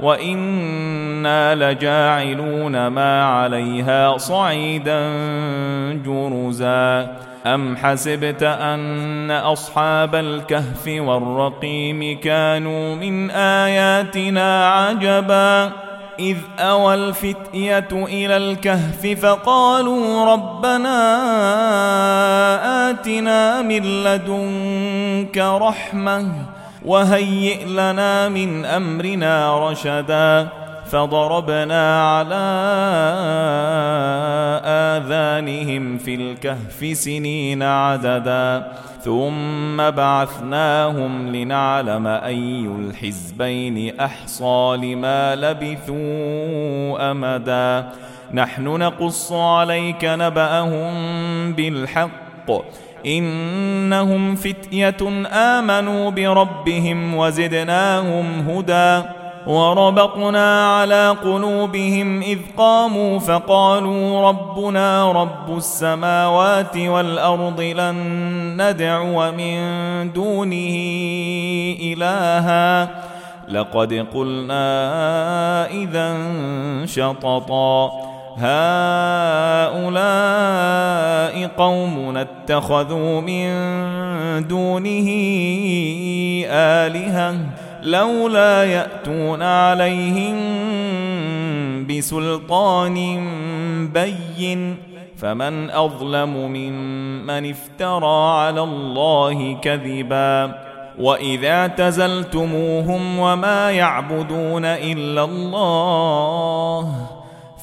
وأنا لجاعلون ما عليها صعيدا جرزا ام حسبت ان اصحاب الكهف والرقيم كانوا من اياتنا عجبا اذ اوى الفتيه إلى الكهف فقالوا ربنا اتنا من لدنك رحمه وهيئ لنا من أمرنا رشدا فضربنا على آذانهم في الكهف سنين عددا ثم بعثناهم لنعلم أي الحزبين أحصى لما لبثوا أمدا. نحن نقص عليك نبأهم بالحق إنهم فتية آمنوا بربهم وزدناهم هدى وربطنا على قلوبهم إذ قاموا فقالوا ربنا رب السماوات والأرض لن ندعو من دونه إلها لقد قلنا إذا شططا هؤلاء قوم اتخذوا من دونه آلهة لولا يأتون عليهم بسلطان بين فمن أظلم ممن افترى على الله كذبا وإذا اعتزلتموهم وما يعبدون إلا الله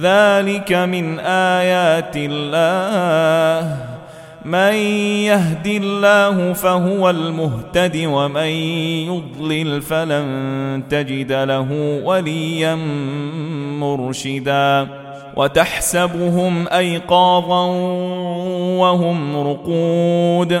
ذلك من آيات الله. من يهد الله فهو المهتد ومن يضلل فلن تجد له وليا مرشدا. وتحسبهم أيقاظا وهم رقود.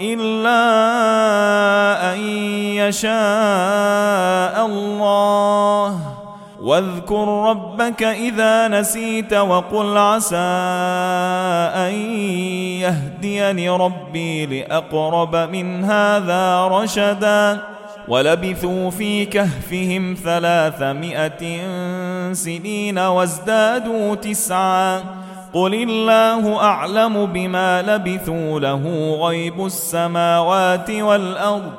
إلا أن يشاء الله. واذكر ربك إذا نسيت وقل عسى أن يهديني ربي لأقرب من هذا رشدا. ولبثوا في كهفهم ثلاثمائة سنين وازدادوا تسعاً. قل الله اعلم بما لبثوا له غيب السماوات والارض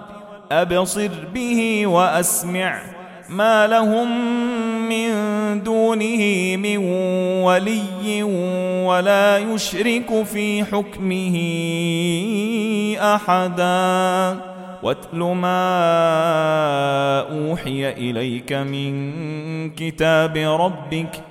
ابصر به واسمع ما لهم من دونه من ولي ولا يشرك في حكمه احدا واتل ما اوحي اليك من كتاب ربك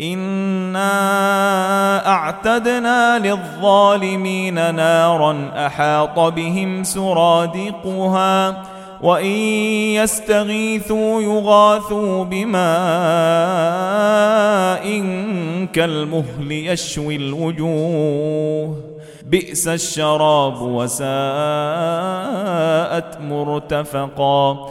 انا اعتدنا للظالمين نارا احاط بهم سرادقها وان يستغيثوا يغاثوا بماء كالمهل يشوي الوجوه بئس الشراب وساءت مرتفقا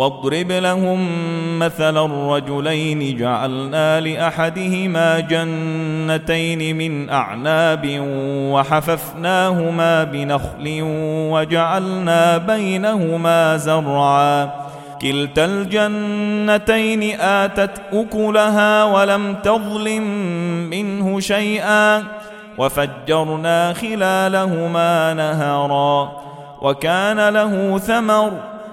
واضرب لهم مثل الرجلين جعلنا لأحدهما جنتين من أعناب وحففناهما بنخل وجعلنا بينهما زرعا. كلتا الجنتين آتت أكلها ولم تظلم منه شيئا. وفجرنا خلالهما نهرا. وكان له ثمر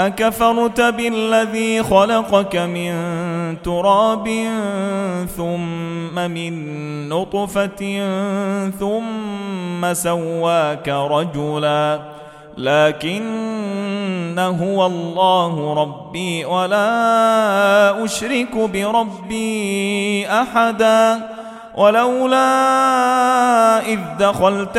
أكفرت بالذي خلقك من تراب ثم من نطفة ثم سواك رجلا. لكن هو الله ربي ولا أشرك بربي أحدا. ولولا إذ دخلت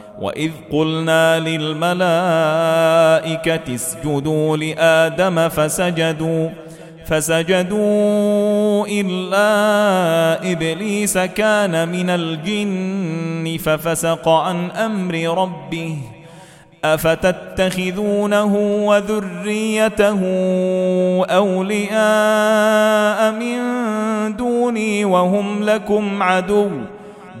واذ قلنا للملائكه اسجدوا لادم فسجدوا فسجدوا الا ابليس كان من الجن ففسق عن أمر ربه افتتخذونه وذريته اولياء من دوني وهم لكم عدو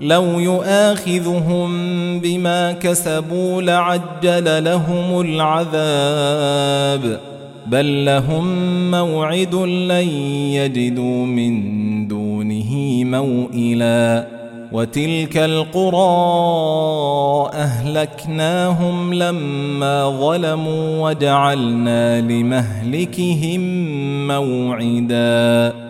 لو يؤاخذهم بما كسبوا لعجل لهم العذاب. بل لهم موعد لن يجدوا من دونه موئلا. وتلك القرى أهلكناهم لما ظلموا وجعلنا لمهلكهم موعدا.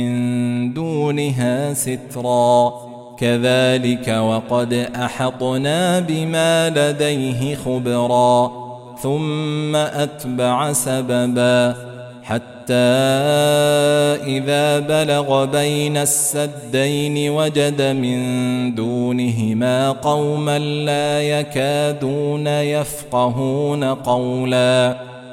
دونها سترا. كذلك وقد أحطنا بما لديه خبرا. ثم أتبع سببا. حتى إذا بلغ بين السدين وجد من دونهما قوما لا يكادون يفقهون قولا.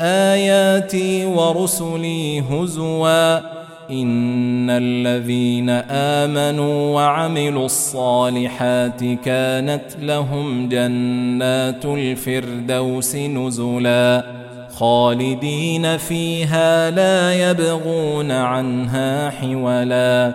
آياتي ورسلي هزوا. إن الذين آمنوا وعملوا الصالحات كانت لهم جنات الفردوس نزلا. خالدين فيها لا يبغون عنها حولا.